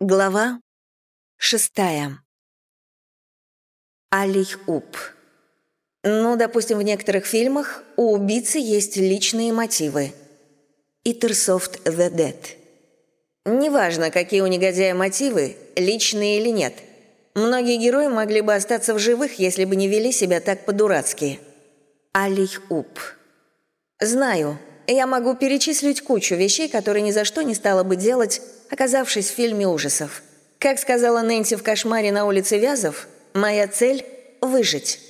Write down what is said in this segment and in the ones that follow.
Глава шестая. Алий-Уп. Ну, допустим, в некоторых фильмах у убийцы есть личные мотивы. Иттерсофт The Dead. Неважно, какие у негодяя мотивы, личные или нет. Многие герои могли бы остаться в живых, если бы не вели себя так по-дурацки. Алий-Уп. Знаю, я могу перечислить кучу вещей, которые ни за что не стала бы делать, оказавшись в фильме ужасов. Как сказала Нэнси в «Кошмаре на улице Вязов», моя цель — выжить.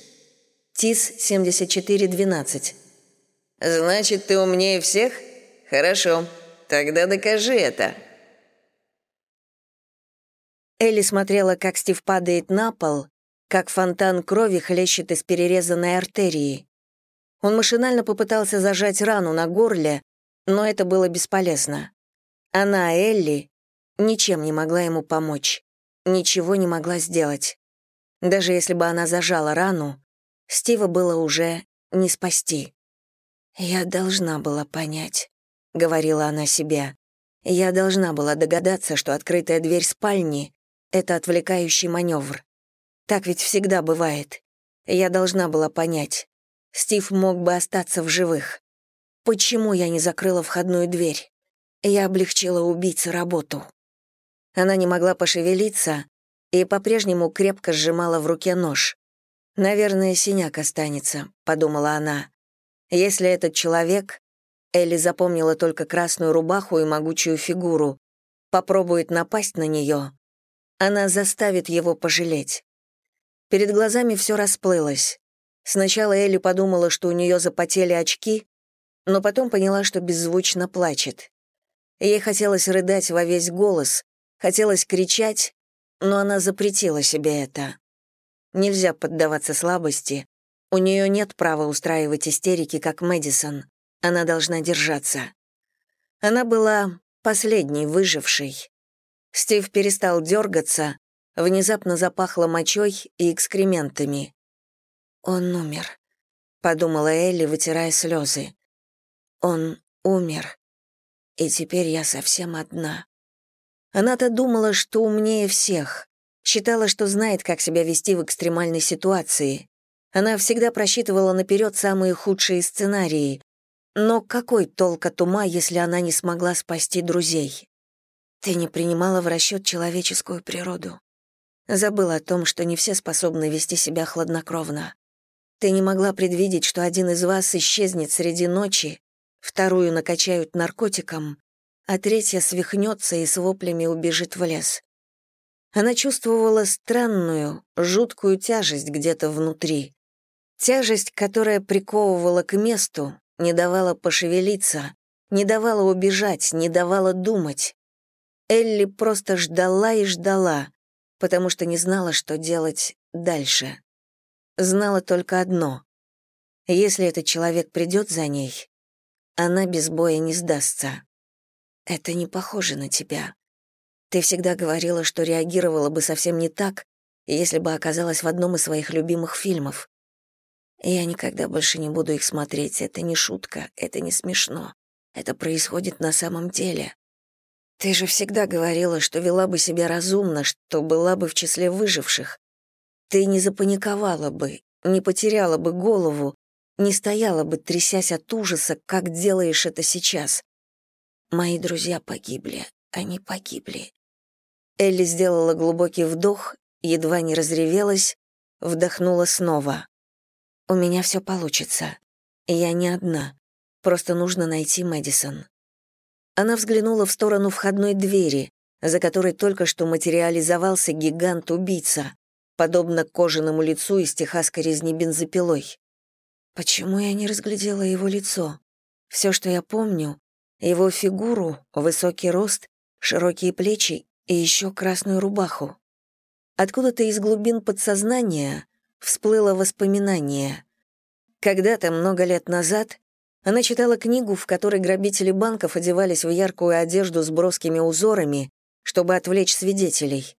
ТИС 7412. «Значит, ты умнее всех? Хорошо. Тогда докажи это». Элли смотрела, как Стив падает на пол, как фонтан крови хлещет из перерезанной артерии. Он машинально попытался зажать рану на горле, но это было бесполезно. Она, Элли, ничем не могла ему помочь, ничего не могла сделать. Даже если бы она зажала рану, Стива было уже не спасти. «Я должна была понять», — говорила она себе. «Я должна была догадаться, что открытая дверь спальни — это отвлекающий маневр. Так ведь всегда бывает. Я должна была понять. Стив мог бы остаться в живых. Почему я не закрыла входную дверь? Я облегчила убийце работу. Она не могла пошевелиться и по-прежнему крепко сжимала в руке нож. «Наверное, синяк останется», — подумала она. «Если этот человек...» Элли запомнила только красную рубаху и могучую фигуру. Попробует напасть на нее. Она заставит его пожалеть. Перед глазами все расплылось. Сначала Элли подумала, что у нее запотели очки, но потом поняла, что беззвучно плачет. Ей хотелось рыдать во весь голос, хотелось кричать, но она запретила себе это. Нельзя поддаваться слабости. У нее нет права устраивать истерики, как Мэдисон. Она должна держаться. Она была последней выжившей. Стив перестал дергаться, внезапно запахло мочой и экскрементами. «Он умер», — подумала Элли, вытирая слезы. «Он умер, и теперь я совсем одна». Она-то думала, что умнее всех, считала, что знает, как себя вести в экстремальной ситуации. Она всегда просчитывала наперед самые худшие сценарии. Но какой толк от ума, если она не смогла спасти друзей? Ты не принимала в расчет человеческую природу. Забыла о том, что не все способны вести себя хладнокровно. Ты не могла предвидеть, что один из вас исчезнет среди ночи, вторую накачают наркотиком, а третья свихнется и с воплями убежит в лес. Она чувствовала странную, жуткую тяжесть где-то внутри. Тяжесть, которая приковывала к месту, не давала пошевелиться, не давала убежать, не давала думать. Элли просто ждала и ждала, потому что не знала, что делать дальше знала только одно. Если этот человек придет за ней, она без боя не сдастся. Это не похоже на тебя. Ты всегда говорила, что реагировала бы совсем не так, если бы оказалась в одном из своих любимых фильмов. Я никогда больше не буду их смотреть, это не шутка, это не смешно. Это происходит на самом деле. Ты же всегда говорила, что вела бы себя разумно, что была бы в числе выживших. Ты не запаниковала бы, не потеряла бы голову, не стояла бы, трясясь от ужаса, как делаешь это сейчас. Мои друзья погибли, они погибли. Элли сделала глубокий вдох, едва не разревелась, вдохнула снова. «У меня все получится. Я не одна. Просто нужно найти Мэдисон». Она взглянула в сторону входной двери, за которой только что материализовался гигант-убийца подобно кожаному лицу из техасской резни бензопилой. Почему я не разглядела его лицо? Все, что я помню, его фигуру, высокий рост, широкие плечи и еще красную рубаху. Откуда-то из глубин подсознания всплыло воспоминание. Когда-то, много лет назад, она читала книгу, в которой грабители банков одевались в яркую одежду с броскими узорами, чтобы отвлечь свидетелей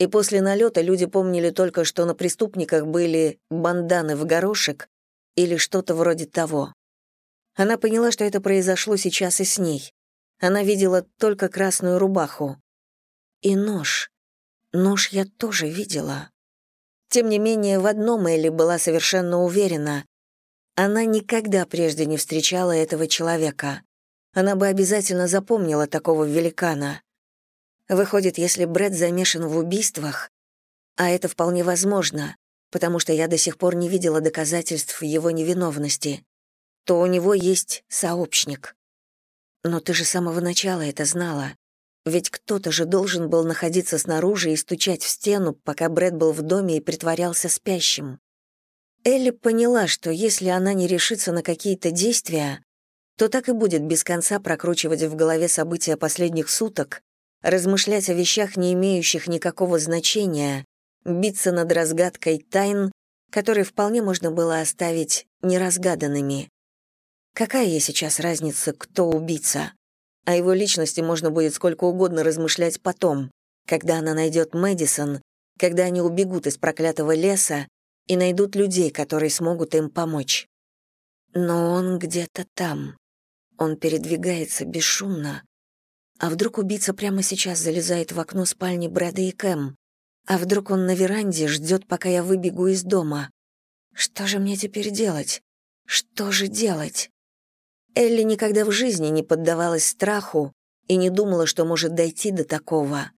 и после налета люди помнили только, что на преступниках были банданы в горошек или что-то вроде того. Она поняла, что это произошло сейчас и с ней. Она видела только красную рубаху. И нож. Нож я тоже видела. Тем не менее, в одном Элли была совершенно уверена. Она никогда прежде не встречала этого человека. Она бы обязательно запомнила такого великана. Выходит, если Брэд замешан в убийствах, а это вполне возможно, потому что я до сих пор не видела доказательств его невиновности, то у него есть сообщник. Но ты же с самого начала это знала. Ведь кто-то же должен был находиться снаружи и стучать в стену, пока Брэд был в доме и притворялся спящим. Элли поняла, что если она не решится на какие-то действия, то так и будет без конца прокручивать в голове события последних суток, размышлять о вещах, не имеющих никакого значения, биться над разгадкой тайн, которые вполне можно было оставить неразгаданными. Какая ей сейчас разница, кто убийца? О его личности можно будет сколько угодно размышлять потом, когда она найдет Мэдисон, когда они убегут из проклятого леса и найдут людей, которые смогут им помочь. Но он где-то там. Он передвигается бесшумно. А вдруг убийца прямо сейчас залезает в окно спальни Брэда и Кэм? А вдруг он на веранде ждет, пока я выбегу из дома? Что же мне теперь делать? Что же делать? Элли никогда в жизни не поддавалась страху и не думала, что может дойти до такого.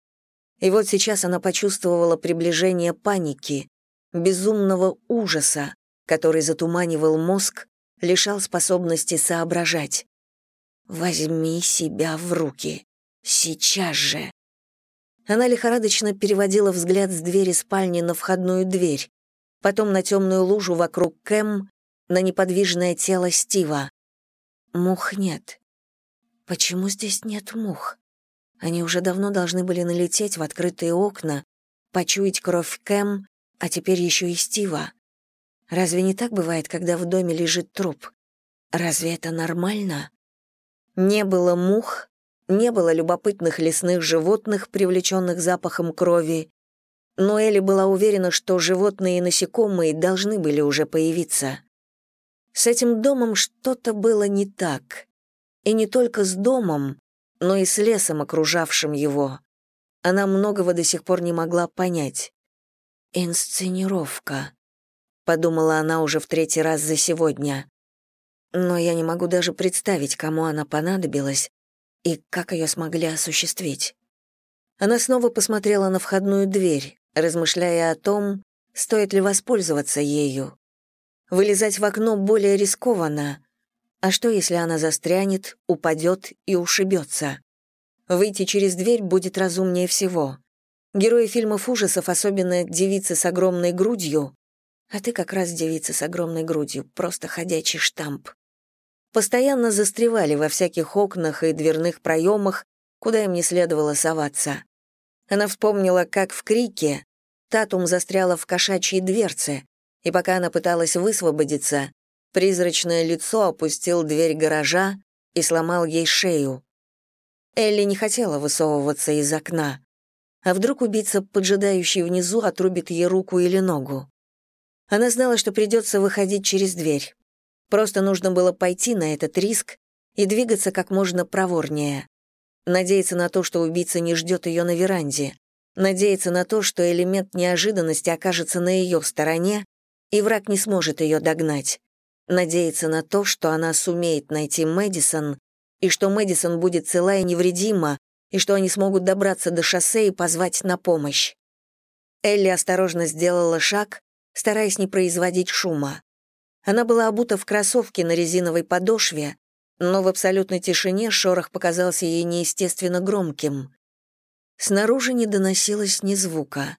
И вот сейчас она почувствовала приближение паники, безумного ужаса, который затуманивал мозг, лишал способности соображать. «Возьми себя в руки. Сейчас же!» Она лихорадочно переводила взгляд с двери спальни на входную дверь, потом на темную лужу вокруг Кэм, на неподвижное тело Стива. Мух нет. Почему здесь нет мух? Они уже давно должны были налететь в открытые окна, почуять кровь Кэм, а теперь еще и Стива. Разве не так бывает, когда в доме лежит труп? Разве это нормально? Не было мух, не было любопытных лесных животных, привлеченных запахом крови, но Элли была уверена, что животные и насекомые должны были уже появиться. С этим домом что-то было не так. И не только с домом, но и с лесом, окружавшим его. Она многого до сих пор не могла понять. «Инсценировка», — подумала она уже в третий раз за сегодня. Но я не могу даже представить, кому она понадобилась, и как ее смогли осуществить? Она снова посмотрела на входную дверь, размышляя о том, стоит ли воспользоваться ею. Вылезать в окно более рискованно. А что, если она застрянет, упадет и ушибется? Выйти через дверь будет разумнее всего. Герои фильмов ужасов, особенно девицы с огромной грудью, а ты как раз девица с огромной грудью, просто ходячий штамп постоянно застревали во всяких окнах и дверных проемах, куда им не следовало соваться. Она вспомнила, как в крике Татум застряла в кошачьей дверце, и пока она пыталась высвободиться, призрачное лицо опустил дверь гаража и сломал ей шею. Элли не хотела высовываться из окна. А вдруг убийца, поджидающий внизу, отрубит ей руку или ногу? Она знала, что придется выходить через дверь. Просто нужно было пойти на этот риск и двигаться как можно проворнее. Надеяться на то, что убийца не ждет ее на веранде. Надеяться на то, что элемент неожиданности окажется на ее стороне, и враг не сможет ее догнать. Надеяться на то, что она сумеет найти Мэдисон, и что Мэдисон будет цела и невредима, и что они смогут добраться до шоссе и позвать на помощь. Элли осторожно сделала шаг, стараясь не производить шума. Она была обута в кроссовке на резиновой подошве, но в абсолютной тишине шорох показался ей неестественно громким. Снаружи не доносилось ни звука.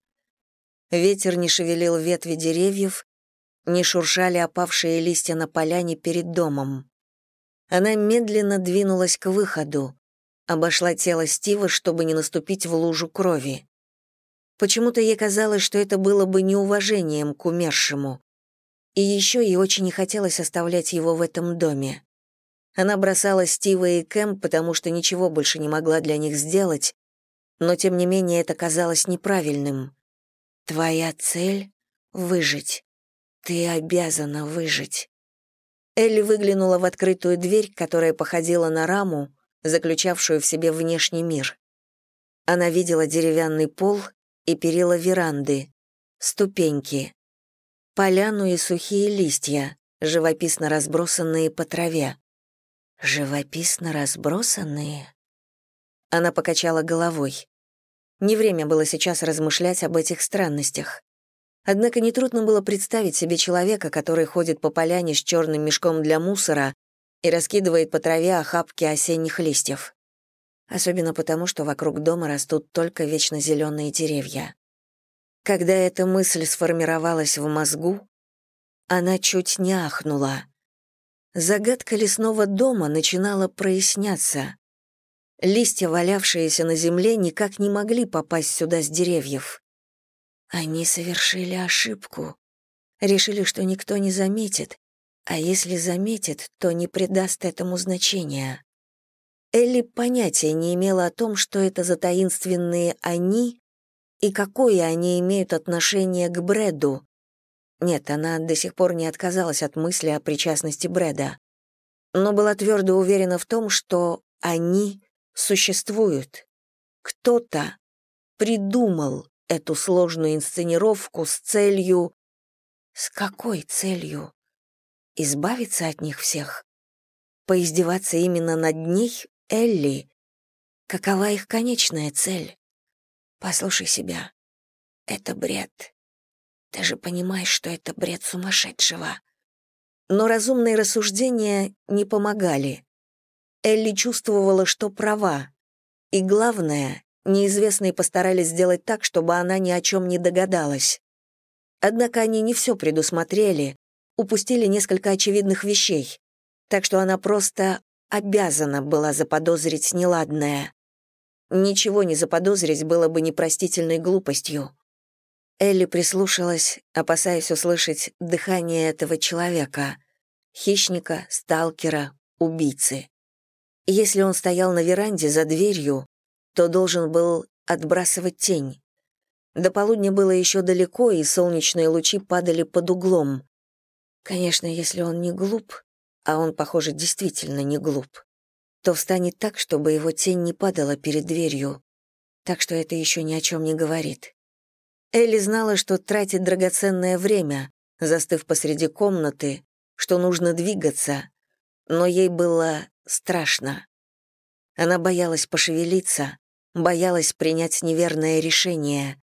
Ветер не шевелил ветви деревьев, не шуршали опавшие листья на поляне перед домом. Она медленно двинулась к выходу, обошла тело Стива, чтобы не наступить в лужу крови. Почему-то ей казалось, что это было бы неуважением к умершему. И еще ей очень не хотелось оставлять его в этом доме. Она бросала Стива и Кэм, потому что ничего больше не могла для них сделать, но тем не менее это казалось неправильным. «Твоя цель — выжить. Ты обязана выжить». Элли выглянула в открытую дверь, которая походила на раму, заключавшую в себе внешний мир. Она видела деревянный пол и перила веранды, ступеньки, поляну и сухие листья, живописно разбросанные по траве. Живописно разбросанные? Она покачала головой. Не время было сейчас размышлять об этих странностях. Однако нетрудно было представить себе человека, который ходит по поляне с черным мешком для мусора и раскидывает по траве охапки осенних листьев. Особенно потому, что вокруг дома растут только вечно зеленые деревья. Когда эта мысль сформировалась в мозгу, она чуть не ахнула. Загадка лесного дома начинала проясняться. Листья, валявшиеся на земле, никак не могли попасть сюда с деревьев. Они совершили ошибку. Решили, что никто не заметит, а если заметит, то не придаст этому значения. Элли понятия не имела о том, что это за таинственные «они» и какое они имеют отношение к Брэду. Нет, она до сих пор не отказалась от мысли о причастности Брэда, но была твердо уверена в том, что они существуют. Кто-то придумал эту сложную инсценировку с целью... С какой целью? Избавиться от них всех? Поиздеваться именно над ней, Элли? Какова их конечная цель? Послушай себя. Это бред. Ты же понимаешь, что это бред сумасшедшего. Но разумные рассуждения не помогали. Элли чувствовала, что права. И главное, неизвестные постарались сделать так, чтобы она ни о чем не догадалась. Однако они не все предусмотрели, упустили несколько очевидных вещей, так что она просто обязана была заподозрить неладное. Ничего не заподозрить было бы непростительной глупостью. Элли прислушалась, опасаясь услышать дыхание этого человека, хищника, сталкера, убийцы. Если он стоял на веранде за дверью, то должен был отбрасывать тень. До полудня было еще далеко, и солнечные лучи падали под углом. Конечно, если он не глуп, а он, похоже, действительно не глуп, то встанет так, чтобы его тень не падала перед дверью, так что это еще ни о чем не говорит. Элли знала, что тратит драгоценное время, застыв посреди комнаты, что нужно двигаться, но ей было страшно. Она боялась пошевелиться, боялась принять неверное решение.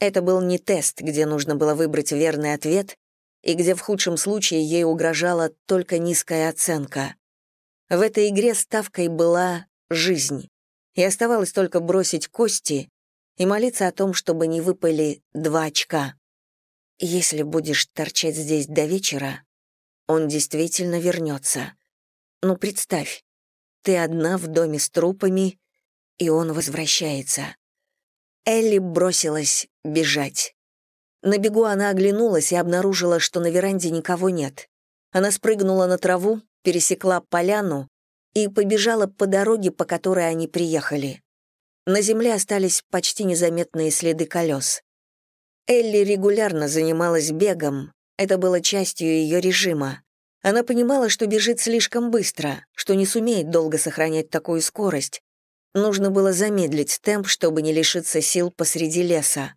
Это был не тест, где нужно было выбрать верный ответ и где в худшем случае ей угрожала только низкая оценка. В этой игре ставкой была жизнь, и оставалось только бросить кости и молиться о том, чтобы не выпали два очка. Если будешь торчать здесь до вечера, он действительно вернется. Ну, представь, ты одна в доме с трупами, и он возвращается. Элли бросилась бежать. На бегу она оглянулась и обнаружила, что на веранде никого нет. Она спрыгнула на траву, пересекла поляну и побежала по дороге, по которой они приехали. На земле остались почти незаметные следы колес. Элли регулярно занималась бегом, это было частью ее режима. Она понимала, что бежит слишком быстро, что не сумеет долго сохранять такую скорость. Нужно было замедлить темп, чтобы не лишиться сил посреди леса.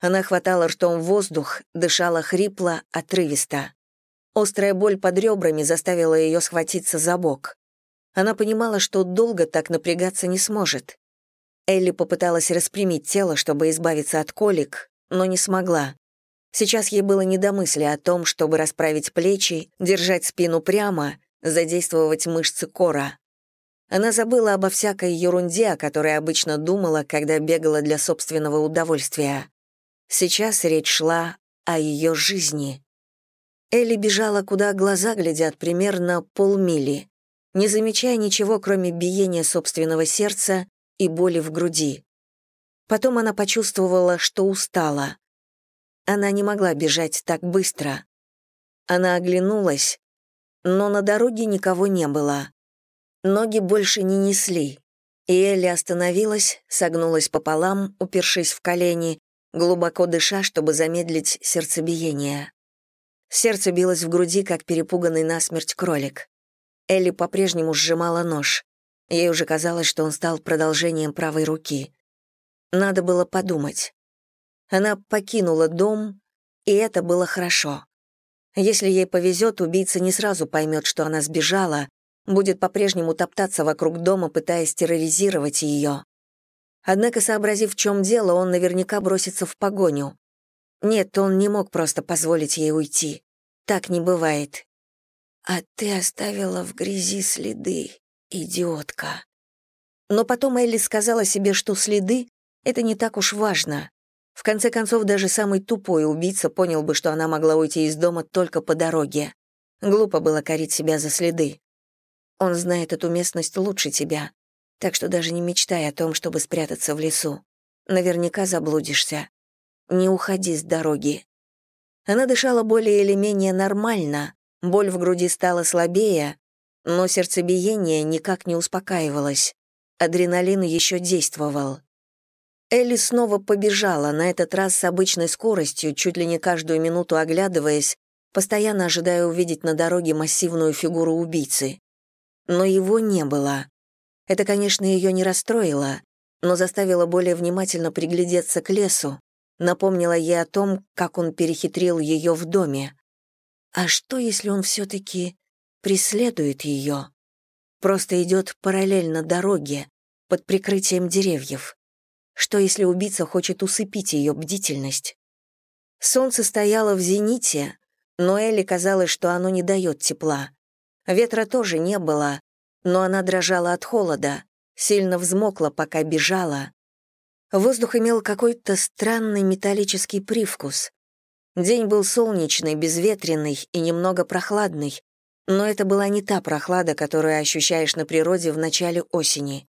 Она хватала ртом воздух, дышала хрипло, отрывисто. Острая боль под ребрами заставила ее схватиться за бок. Она понимала, что долго так напрягаться не сможет. Элли попыталась распрямить тело, чтобы избавиться от колик, но не смогла. Сейчас ей было не до мысли о том, чтобы расправить плечи, держать спину прямо, задействовать мышцы кора. Она забыла обо всякой ерунде, о которой обычно думала, когда бегала для собственного удовольствия. Сейчас речь шла о ее жизни. Элли бежала, куда глаза глядят, примерно полмили, не замечая ничего, кроме биения собственного сердца и боли в груди. Потом она почувствовала, что устала. Она не могла бежать так быстро. Она оглянулась, но на дороге никого не было. Ноги больше не несли, и Элли остановилась, согнулась пополам, упершись в колени, глубоко дыша, чтобы замедлить сердцебиение. Сердце билось в груди, как перепуганный насмерть кролик. Элли по-прежнему сжимала нож. Ей уже казалось, что он стал продолжением правой руки. Надо было подумать. Она покинула дом, и это было хорошо. Если ей повезет, убийца не сразу поймет, что она сбежала, будет по-прежнему топтаться вокруг дома, пытаясь терроризировать ее. Однако, сообразив, в чем дело, он наверняка бросится в погоню. Нет, он не мог просто позволить ей уйти. Так не бывает. «А ты оставила в грязи следы, идиотка». Но потом Элли сказала себе, что следы — это не так уж важно. В конце концов, даже самый тупой убийца понял бы, что она могла уйти из дома только по дороге. Глупо было корить себя за следы. Он знает эту местность лучше тебя, так что даже не мечтай о том, чтобы спрятаться в лесу. Наверняка заблудишься. Не уходи с дороги. Она дышала более или менее нормально, боль в груди стала слабее, но сердцебиение никак не успокаивалось. Адреналин еще действовал. Элли снова побежала, на этот раз с обычной скоростью, чуть ли не каждую минуту оглядываясь, постоянно ожидая увидеть на дороге массивную фигуру убийцы. Но его не было. Это, конечно, ее не расстроило, но заставило более внимательно приглядеться к лесу, напомнило ей о том, как он перехитрил ее в доме. А что, если он все-таки преследует ее? Просто идет параллельно дороге, под прикрытием деревьев. Что, если убийца хочет усыпить ее бдительность? Солнце стояло в зените, но Элли казалось, что оно не дает тепла. Ветра тоже не было, но она дрожала от холода, сильно взмокла, пока бежала. Воздух имел какой-то странный металлический привкус. День был солнечный, безветренный и немного прохладный, но это была не та прохлада, которую ощущаешь на природе в начале осени.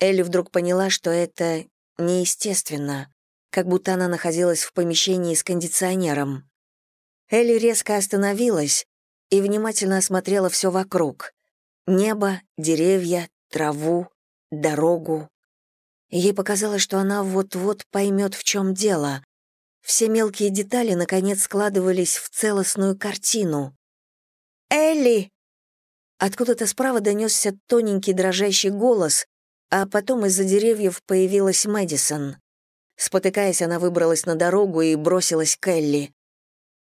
Элли вдруг поняла, что это неестественно, как будто она находилась в помещении с кондиционером. Элли резко остановилась и внимательно осмотрела все вокруг. Небо, деревья, траву, дорогу. Ей показалось, что она вот-вот поймет, в чем дело. Все мелкие детали, наконец, складывались в целостную картину. «Элли!» Откуда-то справа донесся тоненький дрожащий голос, а потом из-за деревьев появилась Мэдисон. Спотыкаясь, она выбралась на дорогу и бросилась к Элли.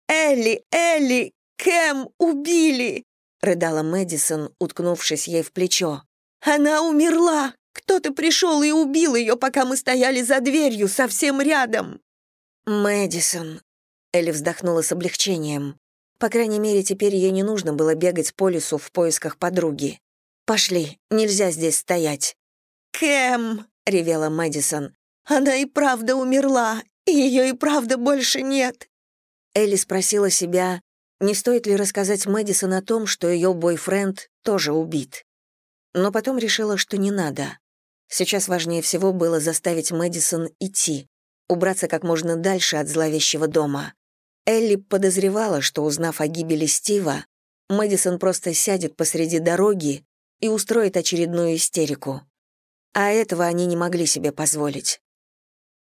«Элли! Элли! Кэм убили!» — рыдала Мэдисон, уткнувшись ей в плечо. «Она умерла! Кто-то пришел и убил ее, пока мы стояли за дверью, совсем рядом!» «Мэдисон!» — Элли вздохнула с облегчением. По крайней мере, теперь ей не нужно было бегать по лесу в поисках подруги. «Пошли, нельзя здесь стоять». «Кэм!» — ревела Мэдисон. «Она и правда умерла, и ее и правда больше нет!» Элли спросила себя, не стоит ли рассказать Мэдисон о том, что ее бойфренд тоже убит. Но потом решила, что не надо. Сейчас важнее всего было заставить Мэдисон идти, убраться как можно дальше от зловещего дома. Элли подозревала, что, узнав о гибели Стива, Мэдисон просто сядет посреди дороги и устроит очередную истерику а этого они не могли себе позволить.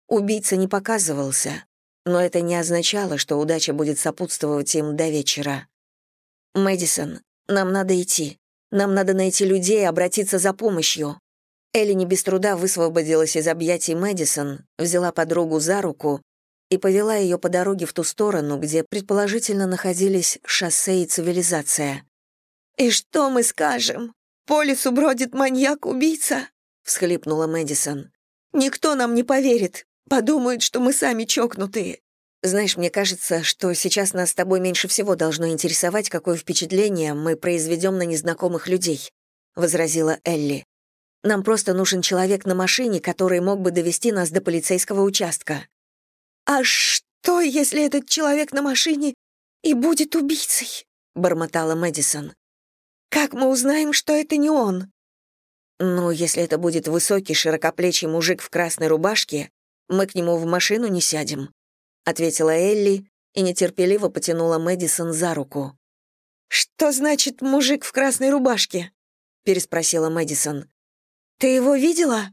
Убийца не показывался, но это не означало, что удача будет сопутствовать им до вечера. «Мэдисон, нам надо идти. Нам надо найти людей и обратиться за помощью». Элли не без труда высвободилась из объятий Мэдисон, взяла подругу за руку и повела ее по дороге в ту сторону, где предположительно находились шоссе и цивилизация. «И что мы скажем? По лесу бродит маньяк-убийца?» всхлипнула Мэдисон. «Никто нам не поверит. Подумают, что мы сами чокнутые. Знаешь, мне кажется, что сейчас нас с тобой меньше всего должно интересовать, какое впечатление мы произведем на незнакомых людей», — возразила Элли. «Нам просто нужен человек на машине, который мог бы довести нас до полицейского участка». «А что, если этот человек на машине и будет убийцей?» — бормотала Мэдисон. «Как мы узнаем, что это не он?» «Ну, если это будет высокий, широкоплечий мужик в красной рубашке, мы к нему в машину не сядем», — ответила Элли и нетерпеливо потянула Мэдисон за руку. «Что значит мужик в красной рубашке?» — переспросила Мэдисон. «Ты его видела?»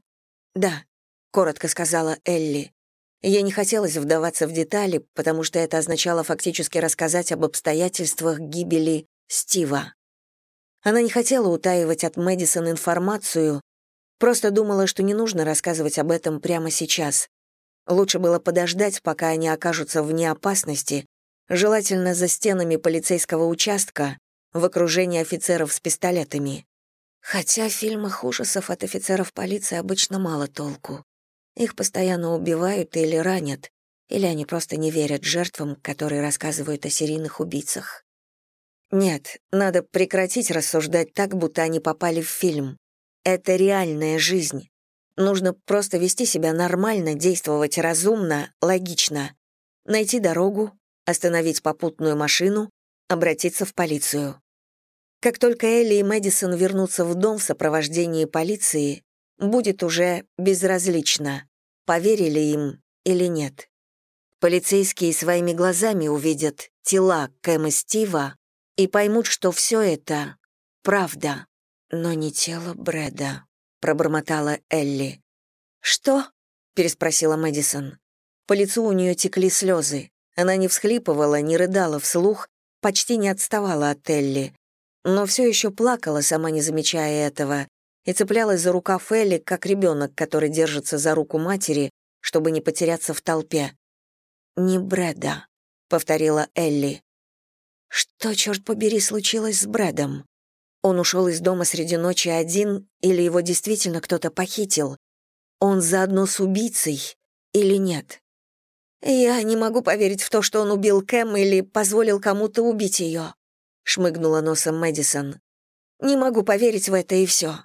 «Да», — коротко сказала Элли. Ей не хотелось вдаваться в детали, потому что это означало фактически рассказать об обстоятельствах гибели Стива. Она не хотела утаивать от Мэдисон информацию, Просто думала, что не нужно рассказывать об этом прямо сейчас. Лучше было подождать, пока они окажутся вне опасности, желательно за стенами полицейского участка, в окружении офицеров с пистолетами. Хотя в фильмах ужасов от офицеров полиции обычно мало толку. Их постоянно убивают или ранят, или они просто не верят жертвам, которые рассказывают о серийных убийцах. Нет, надо прекратить рассуждать так, будто они попали в фильм. Это реальная жизнь. Нужно просто вести себя нормально, действовать разумно, логично. Найти дорогу, остановить попутную машину, обратиться в полицию. Как только Элли и Мэдисон вернутся в дом в сопровождении полиции, будет уже безразлично, поверили им или нет. Полицейские своими глазами увидят тела Кэм и Стива и поймут, что все это — правда, но не тело Брэда, пробормотала Элли. «Что?» — переспросила Мэдисон. По лицу у нее текли слезы. Она не всхлипывала, не рыдала вслух, почти не отставала от Элли, но все еще плакала, сама не замечая этого, и цеплялась за рукав Элли, как ребенок, который держится за руку матери, чтобы не потеряться в толпе. «Не Брэда», — повторила Элли. Что, черт побери, случилось с Брэдом? Он ушел из дома среди ночи один, или его действительно кто-то похитил? Он заодно с убийцей или нет? «Я не могу поверить в то, что он убил Кэм или позволил кому-то убить ее», — шмыгнула носом Мэдисон. «Не могу поверить в это и все».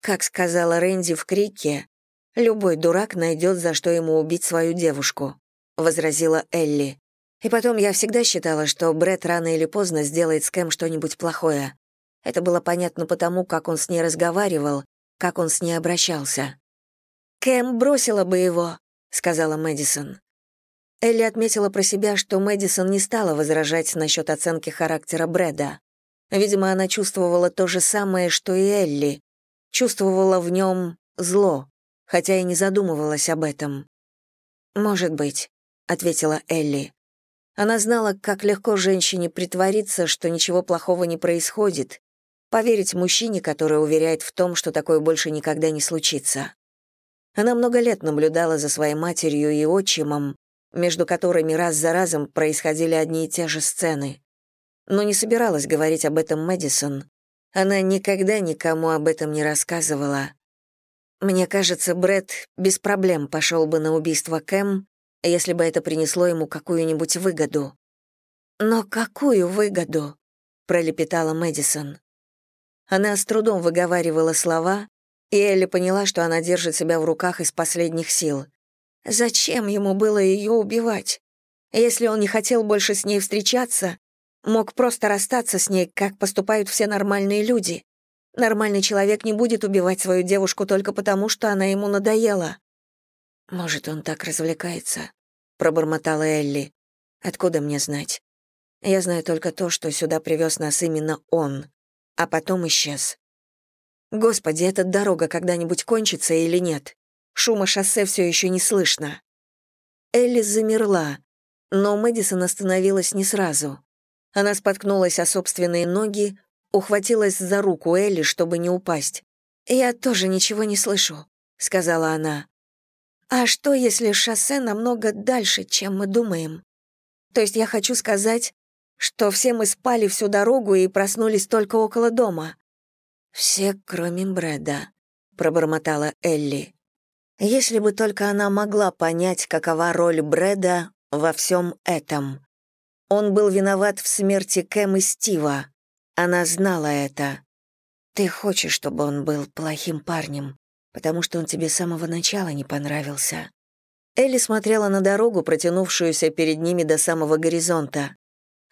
Как сказала Рэнди в крике, «Любой дурак найдет, за что ему убить свою девушку», — возразила Элли. И потом я всегда считала, что Брэд рано или поздно сделает с Кэм что-нибудь плохое. Это было понятно потому, как он с ней разговаривал, как он с ней обращался. «Кэм бросила бы его», — сказала Мэдисон. Элли отметила про себя, что Мэдисон не стала возражать насчет оценки характера Брэда. Видимо, она чувствовала то же самое, что и Элли. Чувствовала в нем зло, хотя и не задумывалась об этом. «Может быть», — ответила Элли. Она знала, как легко женщине притвориться, что ничего плохого не происходит, поверить мужчине, который уверяет в том, что такое больше никогда не случится. Она много лет наблюдала за своей матерью и отчимом, между которыми раз за разом происходили одни и те же сцены. Но не собиралась говорить об этом Мэдисон. Она никогда никому об этом не рассказывала. Мне кажется, Брэд без проблем пошел бы на убийство Кэм, если бы это принесло ему какую-нибудь выгоду. «Но какую выгоду?» — пролепетала Мэдисон. Она с трудом выговаривала слова, и Элли поняла, что она держит себя в руках из последних сил. Зачем ему было ее убивать? Если он не хотел больше с ней встречаться, мог просто расстаться с ней, как поступают все нормальные люди. Нормальный человек не будет убивать свою девушку только потому, что она ему надоела. «Может, он так развлекается?» — пробормотала Элли. «Откуда мне знать? Я знаю только то, что сюда привез нас именно он, а потом исчез. Господи, эта дорога когда-нибудь кончится или нет? Шума шоссе все еще не слышно». Элли замерла, но Мэдисон остановилась не сразу. Она споткнулась о собственные ноги, ухватилась за руку Элли, чтобы не упасть. «Я тоже ничего не слышу», — сказала она. А что, если шоссе намного дальше, чем мы думаем? То есть я хочу сказать, что все мы спали всю дорогу и проснулись только около дома. Все, кроме Брэда, пробормотала Элли. Если бы только она могла понять, какова роль Брэда во всем этом. Он был виноват в смерти Кэм и Стива. Она знала это. Ты хочешь, чтобы он был плохим парнем, потому что он тебе с самого начала не понравился». Элли смотрела на дорогу, протянувшуюся перед ними до самого горизонта.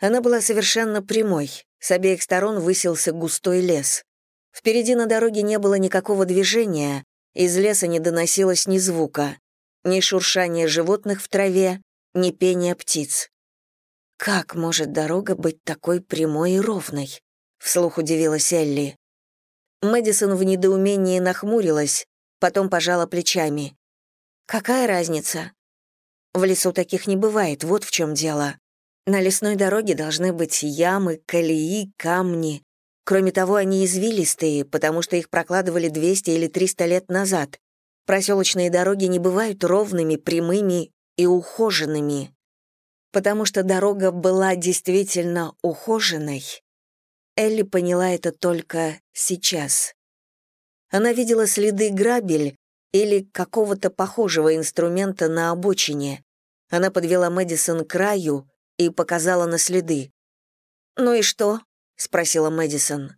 Она была совершенно прямой, с обеих сторон высился густой лес. Впереди на дороге не было никакого движения, из леса не доносилось ни звука, ни шуршания животных в траве, ни пения птиц. «Как может дорога быть такой прямой и ровной?» — вслух удивилась Элли. Мэдисон в недоумении нахмурилась, потом пожала плечами. «Какая разница?» «В лесу таких не бывает, вот в чем дело. На лесной дороге должны быть ямы, колеи, камни. Кроме того, они извилистые, потому что их прокладывали 200 или 300 лет назад. Проселочные дороги не бывают ровными, прямыми и ухоженными. Потому что дорога была действительно ухоженной, Элли поняла это только сейчас. Она видела следы грабель или какого-то похожего инструмента на обочине. Она подвела Мэдисон к краю и показала на следы. «Ну и что?» — спросила Мэдисон.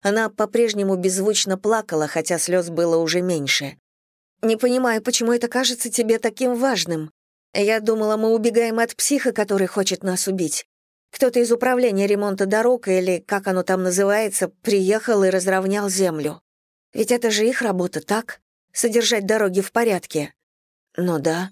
Она по-прежнему беззвучно плакала, хотя слез было уже меньше. «Не понимаю, почему это кажется тебе таким важным. Я думала, мы убегаем от психа, который хочет нас убить. Кто-то из управления ремонта дорог, или как оно там называется, приехал и разровнял землю. Ведь это же их работа, так? Содержать дороги в порядке. Ну да.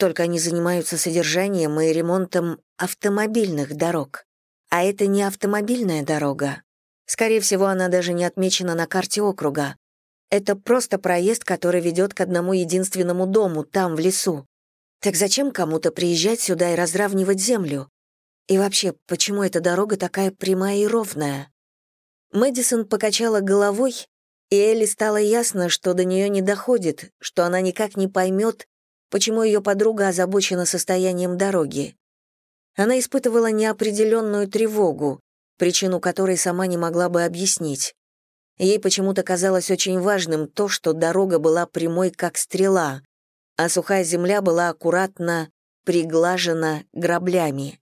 Только они занимаются содержанием и ремонтом автомобильных дорог. А это не автомобильная дорога. Скорее всего, она даже не отмечена на карте округа. Это просто проезд, который ведет к одному единственному дому, там, в лесу. Так зачем кому-то приезжать сюда и разравнивать землю? И вообще, почему эта дорога такая прямая и ровная? Мэдисон покачала головой, и Элли стало ясно, что до нее не доходит, что она никак не поймет, почему ее подруга озабочена состоянием дороги. Она испытывала неопределенную тревогу, причину которой сама не могла бы объяснить. Ей почему-то казалось очень важным то, что дорога была прямой, как стрела, а сухая земля была аккуратно приглажена граблями.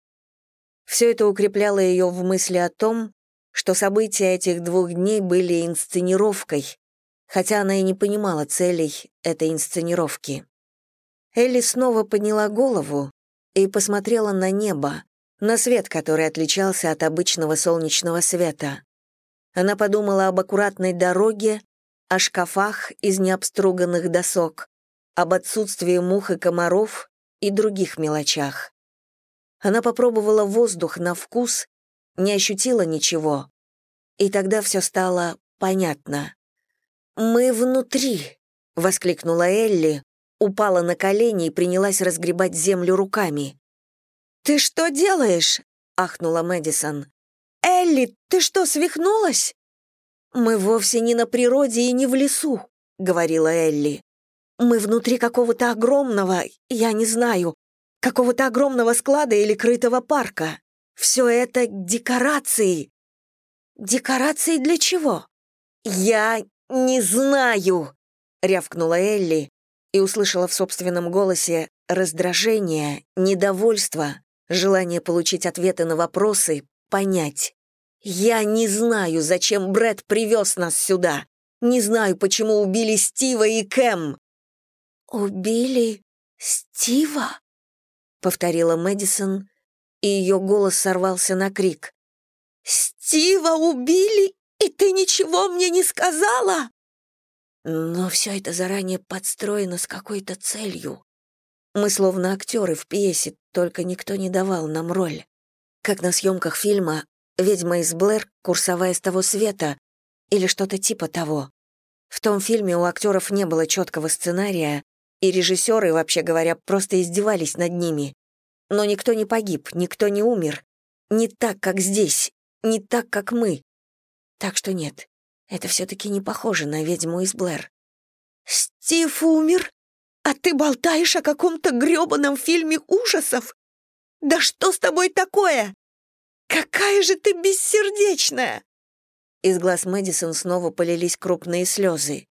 Все это укрепляло ее в мысли о том, что события этих двух дней были инсценировкой, хотя она и не понимала целей этой инсценировки. Элли снова подняла голову и посмотрела на небо, на свет, который отличался от обычного солнечного света. Она подумала об аккуратной дороге, о шкафах из необструганных досок, об отсутствии мух и комаров и других мелочах. Она попробовала воздух на вкус, не ощутила ничего. И тогда все стало понятно. «Мы внутри!» — воскликнула Элли, упала на колени и принялась разгребать землю руками. «Ты что делаешь?» — ахнула Мэдисон. «Элли, ты что, свихнулась?» «Мы вовсе не на природе и не в лесу», — говорила Элли. «Мы внутри какого-то огромного, я не знаю, какого-то огромного склада или крытого парка. Все это декорации. Декорации для чего? Я не знаю, рявкнула Элли и услышала в собственном голосе раздражение, недовольство, желание получить ответы на вопросы, понять. Я не знаю, зачем Брэд привез нас сюда. Не знаю, почему убили Стива и Кэм. Убили Стива? — повторила Мэдисон, и ее голос сорвался на крик. «Стива убили, и ты ничего мне не сказала?» Но все это заранее подстроено с какой-то целью. Мы словно актеры в пьесе, только никто не давал нам роль. Как на съемках фильма «Ведьма из Блэр. Курсовая с того света» или что-то типа того. В том фильме у актеров не было четкого сценария, и режиссеры, вообще говоря, просто издевались над ними. Но никто не погиб, никто не умер. Не так, как здесь, не так, как мы. Так что нет, это все-таки не похоже на ведьму из Блэр. «Стив умер? А ты болтаешь о каком-то грёбаном фильме ужасов? Да что с тобой такое? Какая же ты бессердечная!» Из глаз Мэдисон снова полились крупные слезы.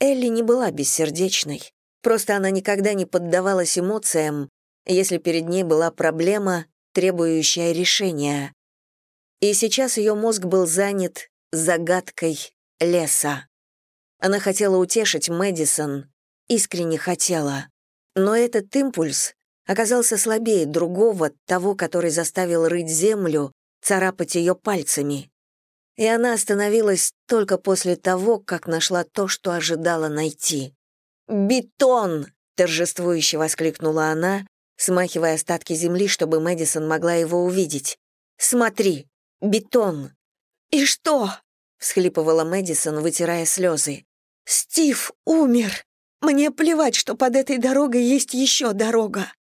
Элли не была бессердечной. Просто она никогда не поддавалась эмоциям, если перед ней была проблема, требующая решения. И сейчас ее мозг был занят загадкой леса. Она хотела утешить Мэдисон, искренне хотела. Но этот импульс оказался слабее другого, того, который заставил рыть землю, царапать ее пальцами. И она остановилась только после того, как нашла то, что ожидала найти. «Бетон!» — торжествующе воскликнула она, смахивая остатки земли, чтобы Мэдисон могла его увидеть. «Смотри! Бетон!» «И что?» — всхлипывала Мэдисон, вытирая слезы. «Стив умер! Мне плевать, что под этой дорогой есть еще дорога!»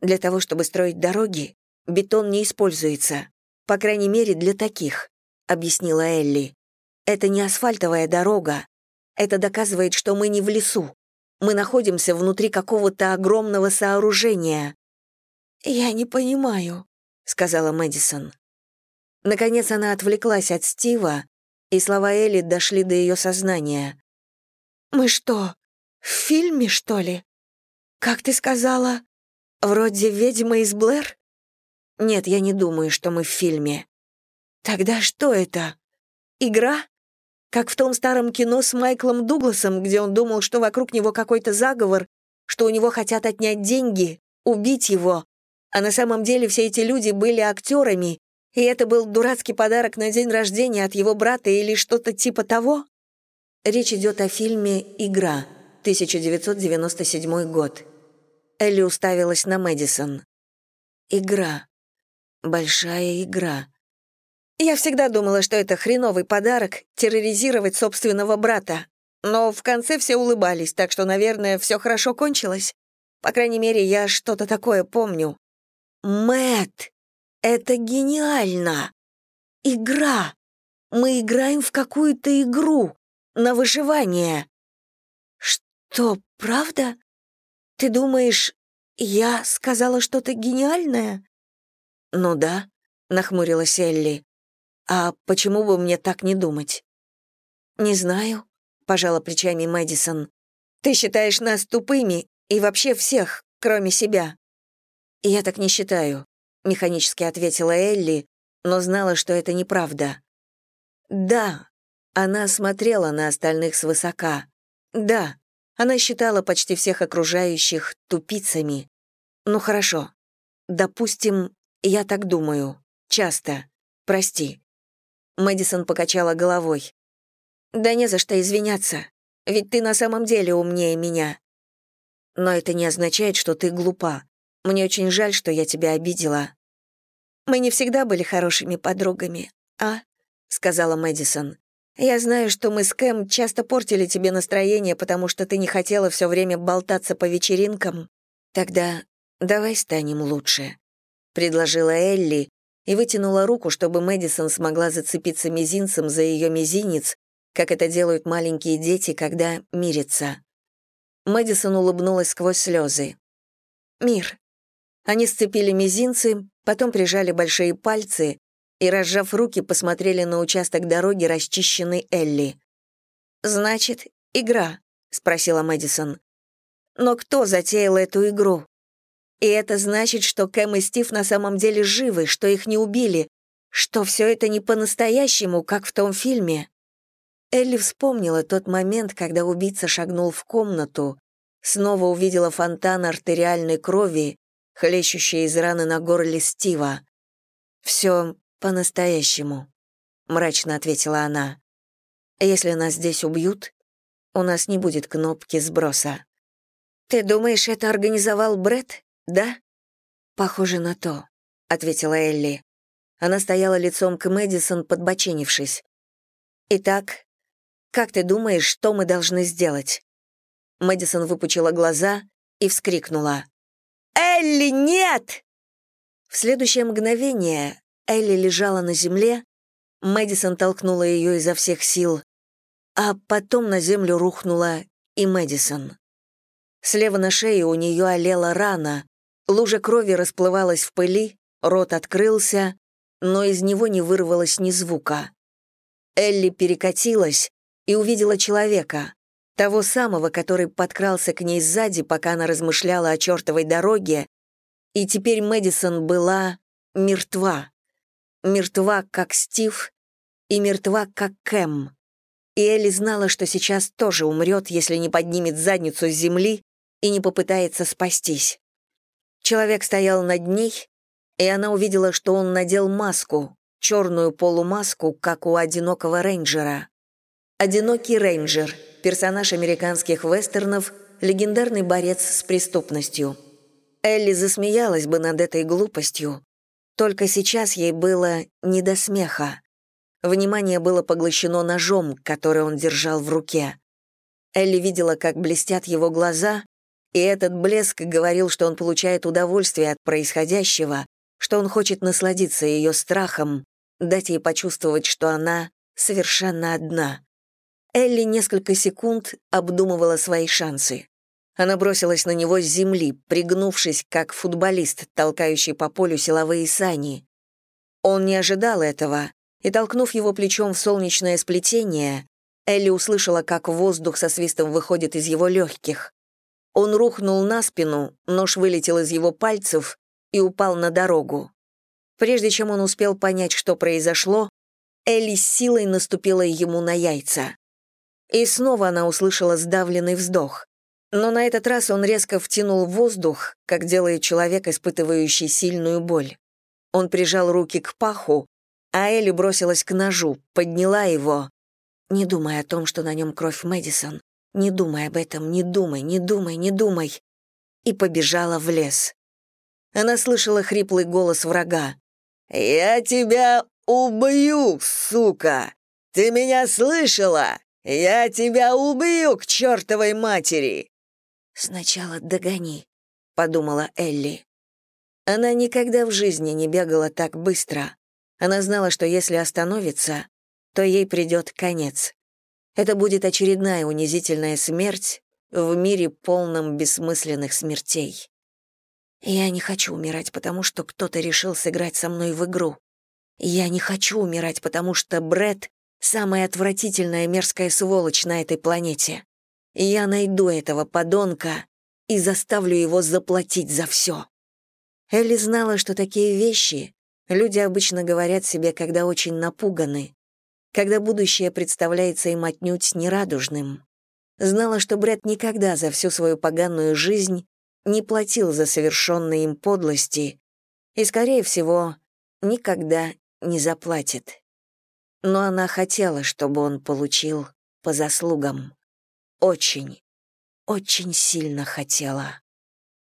Для того, чтобы строить дороги, бетон не используется. По крайней мере, для таких. объяснила Элли. «Это не асфальтовая дорога. Это доказывает, что мы не в лесу. Мы находимся внутри какого-то огромного сооружения». «Я не понимаю», — сказала Мэдисон. Наконец она отвлеклась от Стива, и слова Элли дошли до ее сознания. «Мы что, в фильме, что ли? Как ты сказала, вроде ведьма из Блэр?» «Нет, я не думаю, что мы в фильме». «Тогда что это? Игра? Как в том старом кино с Майклом Дугласом, где он думал, что вокруг него какой-то заговор, что у него хотят отнять деньги, убить его, а на самом деле все эти люди были актерами, и это был дурацкий подарок на день рождения от его брата или что-то типа того? Речь идет о фильме «Игра», 1997 год. Элли уставилась на Мэдисон. «Игра. Большая игра». Я всегда думала, что это хреновый подарок — терроризировать собственного брата. Но в конце все улыбались, так что, наверное, все хорошо кончилось. По крайней мере, я что-то такое помню. Мэт, это гениально! Игра! Мы играем в какую-то игру, на выживание. Что, правда? Ты думаешь, я сказала что-то гениальное? Ну да, нахмурилась Элли. А почему бы мне так не думать? Не знаю, пожала плечами Мэдисон. Ты считаешь нас тупыми и вообще всех, кроме себя. Я так не считаю. — механически ответила Элли, но знала, что это неправда. «Да», — она смотрела на остальных свысока. «Да», она считала почти всех окружающих тупицами. «Ну хорошо. Допустим, я так думаю. Часто. Прости». Мэдисон покачала головой. «Да не за что извиняться. Ведь ты на самом деле умнее меня. Но это не означает, что ты глупа. Мне очень жаль, что я тебя обидела». «Мы не всегда были хорошими подругами, а?» — сказала Мэдисон. «Я знаю, что мы с Кэм часто портили тебе настроение, потому что ты не хотела все время болтаться по вечеринкам. Тогда давай станем лучше», — предложила Элли и вытянула руку, чтобы Мэдисон смогла зацепиться мизинцем за ее мизинец, как это делают маленькие дети, когда мирятся. Мэдисон улыбнулась сквозь слезы. «Мир, они сцепили мизинцы, потом прижали большие пальцы и, разжав руки, посмотрели на участок дороги, расчищенный Элли. «Значит, игра?» — спросила Мэдисон. «Но кто затеял эту игру? И это значит, что Кэм и Стив на самом деле живы, что их не убили, что все это не по-настоящему, как в том фильме». Элли вспомнила тот момент, когда убийца шагнул в комнату, снова увидела фонтан артериальной крови хлещущая из раны на горле Стива. «Все по-настоящему», — мрачно ответила она. «Если нас здесь убьют, у нас не будет кнопки сброса». «Ты думаешь, это организовал Бред, да?» «Похоже на то», — ответила Элли. Она стояла лицом к Мэдисон, подбоченившись. «Итак, как ты думаешь, что мы должны сделать?» Мэдисон выпучила глаза и вскрикнула. «Элли, нет!» В следующее мгновение Элли лежала на земле, Мэдисон толкнула ее изо всех сил, а потом на землю рухнула и Мэдисон. Слева на шее у нее олела рана, лужа крови расплывалась в пыли, рот открылся, но из него не вырвалось ни звука. Элли перекатилась и увидела человека, того самого, который подкрался к ней сзади, пока она размышляла о чертовой дороге, и теперь Мэдисон была мертва. Мертва, как Стив, и мертва, как Кэм. И Элли знала, что сейчас тоже умрет, если не поднимет задницу с земли и не попытается спастись. Человек стоял над ней, и она увидела, что он надел маску, черную полумаску, как у одинокого рейнджера. Одинокий рейнджер — персонаж американских вестернов, легендарный борец с преступностью. Элли засмеялась бы над этой глупостью, только сейчас ей было не до смеха. Внимание было поглощено ножом, который он держал в руке. Элли видела, как блестят его глаза, и этот блеск говорил, что он получает удовольствие от происходящего, что он хочет насладиться ее страхом, дать ей почувствовать, что она совершенно одна. Элли несколько секунд обдумывала свои шансы. Она бросилась на него с земли, пригнувшись, как футболист, толкающий по полю силовые сани. Он не ожидал этого, и, толкнув его плечом в солнечное сплетение, Элли услышала, как воздух со свистом выходит из его легких. Он рухнул на спину, нож вылетел из его пальцев и упал на дорогу. Прежде чем он успел понять, что произошло, Элли с силой наступила ему на яйца. И снова она услышала сдавленный вздох. Но на этот раз он резко втянул воздух, как делает человек, испытывающий сильную боль. Он прижал руки к паху, а Элли бросилась к ножу, подняла его. Не думай о том, что на нем кровь Мэдисон. Не думай об этом, не думай, не думай, не думай. И побежала в лес. Она слышала хриплый голос врага. «Я тебя убью, сука! Ты меня слышала? Я тебя убью к чертовой матери!» «Сначала догони», — подумала Элли. Она никогда в жизни не бегала так быстро. Она знала, что если остановится, то ей придет конец. Это будет очередная унизительная смерть в мире полном бессмысленных смертей. Я не хочу умирать, потому что кто-то решил сыграть со мной в игру. Я не хочу умирать, потому что Бред — самая отвратительная мерзкая сволочь на этой планете. Я найду этого подонка и заставлю его заплатить за все. Элли знала, что такие вещи люди обычно говорят себе, когда очень напуганы, когда будущее представляется им отнюдь нерадужным. Знала, что Брэд никогда за всю свою поганую жизнь не платил за совершенные им подлости и, скорее всего, никогда не заплатит. Но она хотела, чтобы он получил по заслугам. Очень, очень сильно хотела.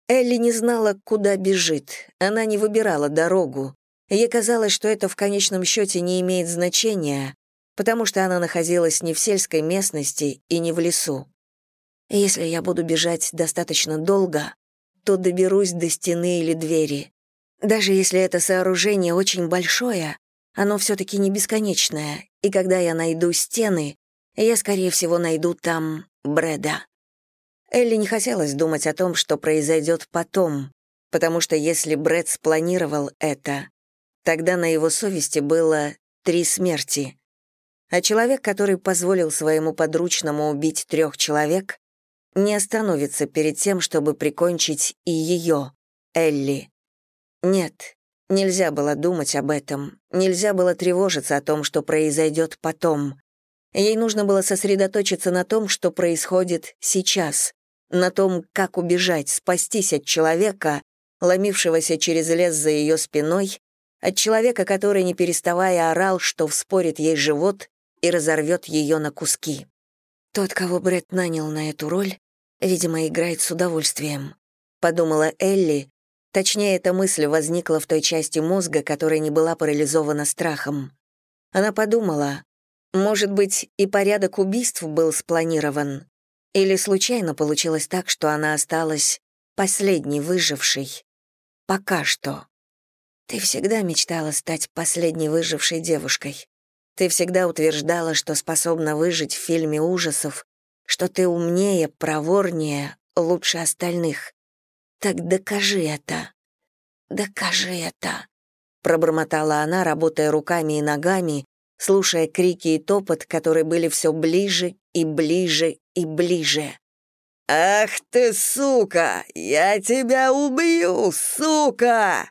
Элли не знала, куда бежит, она не выбирала дорогу. Ей казалось, что это в конечном счете не имеет значения, потому что она находилась не в сельской местности и не в лесу. Если я буду бежать достаточно долго, то доберусь до стены или двери. Даже если это сооружение очень большое, оно все-таки не бесконечное, и когда я найду стены, я, скорее всего, найду там Брэда. Элли не хотелось думать о том, что произойдет потом, потому что если Брэд спланировал это, тогда на его совести было три смерти. А человек, который позволил своему подручному убить трех человек, не остановится перед тем, чтобы прикончить и ее, Элли. Нет, нельзя было думать об этом, нельзя было тревожиться о том, что произойдет потом. Ей нужно было сосредоточиться на том, что происходит сейчас, на том, как убежать, спастись от человека, ломившегося через лес за ее спиной, от человека, который, не переставая, орал, что вспорит ей живот и разорвет ее на куски. Тот, кого Брэд нанял на эту роль, видимо, играет с удовольствием, подумала Элли, точнее, эта мысль возникла в той части мозга, которая не была парализована страхом. Она подумала, может быть, и порядок убийств был спланирован, или случайно получилось так, что она осталась последней выжившей. Пока что. Ты всегда мечтала стать последней выжившей девушкой. Ты всегда утверждала, что способна выжить в фильме ужасов, что ты умнее, проворнее, лучше остальных. Так докажи это. Докажи это. Пробормотала она, работая руками и ногами, слушая крики и топот, которые были все ближе и ближе и ближе. «Ах ты, сука! Я тебя убью, сука!»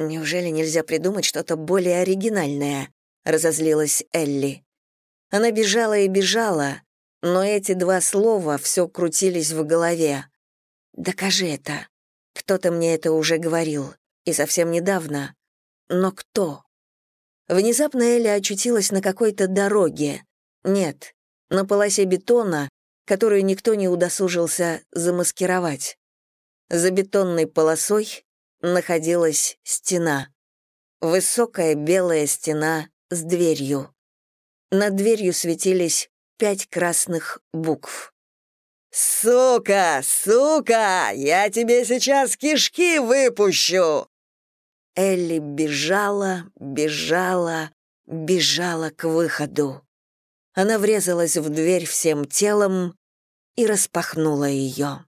Неужели нельзя придумать что-то более оригинальное? разозлилась Элли. Она бежала и бежала, но эти два слова все крутились в голове. «Докажи это. Кто-то мне это уже говорил, и совсем недавно. Но кто?» Внезапно Элли очутилась на какой-то дороге. Нет, на полосе бетона, которую никто не удосужился замаскировать. За бетонной полосой находилась стена. Высокая белая стена с дверью. Над дверью светились пять красных букв. «Сука! Сука! Я тебе сейчас кишки выпущу!» Элли бежала, бежала, бежала к выходу. Она врезалась в дверь всем телом и распахнула ее.